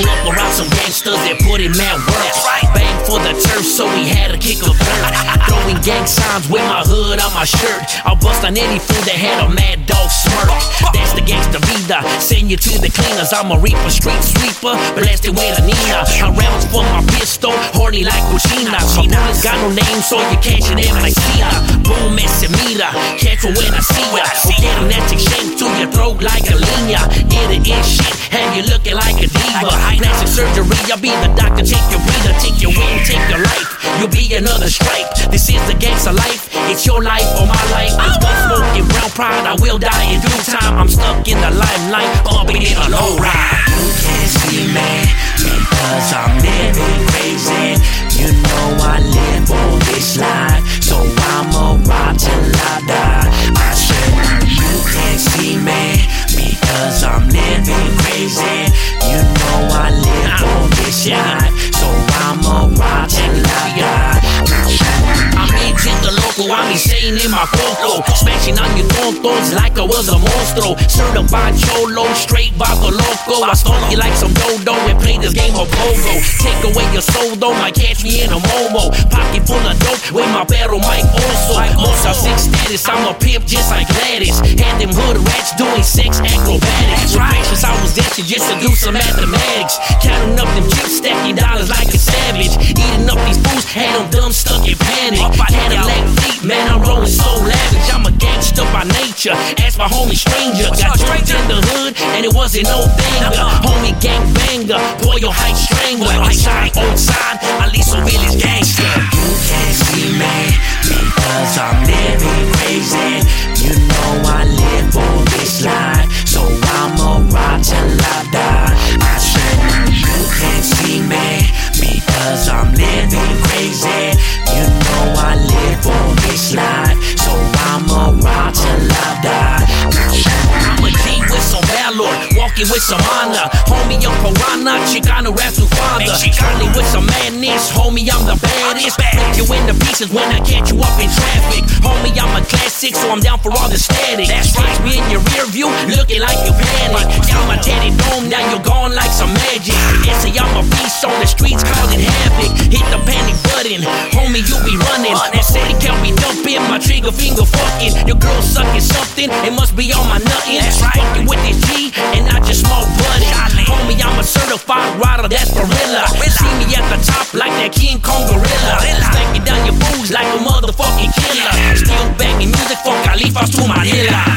Grew up around some gangsters that put him at work. Bang for the turf, so we had a kick of bird gang signs with my hood on my shirt. I'll bust on any fool that had a mad dog smirk. That's the gangsta vida. Send you to the cleaners. I'm a reaper, street sweeper, blasted with a Nina. I rounds for my pistol, horny like Cucina. My bullets got no name, so you catch it in my Cena. Boom, mira. Catch her when I see ya. Get a nasty shank to your throat like a linea. It in shit, have you looking like a diva. Plastic surgery, I'll be the doctor. Take your breather, take your wing, take your life. You'll be another stripe. This is the gangsta life. It's your life or my life. It's gun smoking brown pride. I will die in due time. I'm stuck in the limelight, bumping in a low ride. You can't see me because I'm living crazy. So I'ma ride till I die. I'm into the local, I'm insane in my coco. Smashing on your tontos like I was a monstro. Certified cholo, straight vato loco. I stole you like some dodo and play this game of pogo. Take away your soul, though, might catch me in a momo. Pocket full of dope with my perro Mike also. Mosa six status, I'm a pimp just like Gladys. Had them hood rats doing sex acrobatics. Patience, I was destined just to do some mathematics. Man, I'm rolling so lavish. I'm a gangster by nature. Ask my homie stranger. Got straight in the hood, and it wasn't no banger. Homie gang banger, boy, your hype strangler. Inside, outside, at walking with some honor. Homie, I'm piranha, Chicano rap to father. Only with some madness, homie, I'm the baddest. Break you into pieces when I catch you up in traffic. Homie, I'm a classic, so I'm down for all the static. That's right, me in your rear view, looking like you panic. Down my teddy dome, now you're gone like some magic. And say I'm a beast on the streets, causing havoc. Hit the panic button, homie, you be running. That city count me dumping, my trigger finger something, it must be on my nuttin'. That's right. Fucking with this G, and I just smoke buddy. Homie, I'm a certified rider, that's gorilla. See me at the top like that King Kong gorilla. Stanking down your booze like a motherfucking killer. Still banging music from Califas to Manila.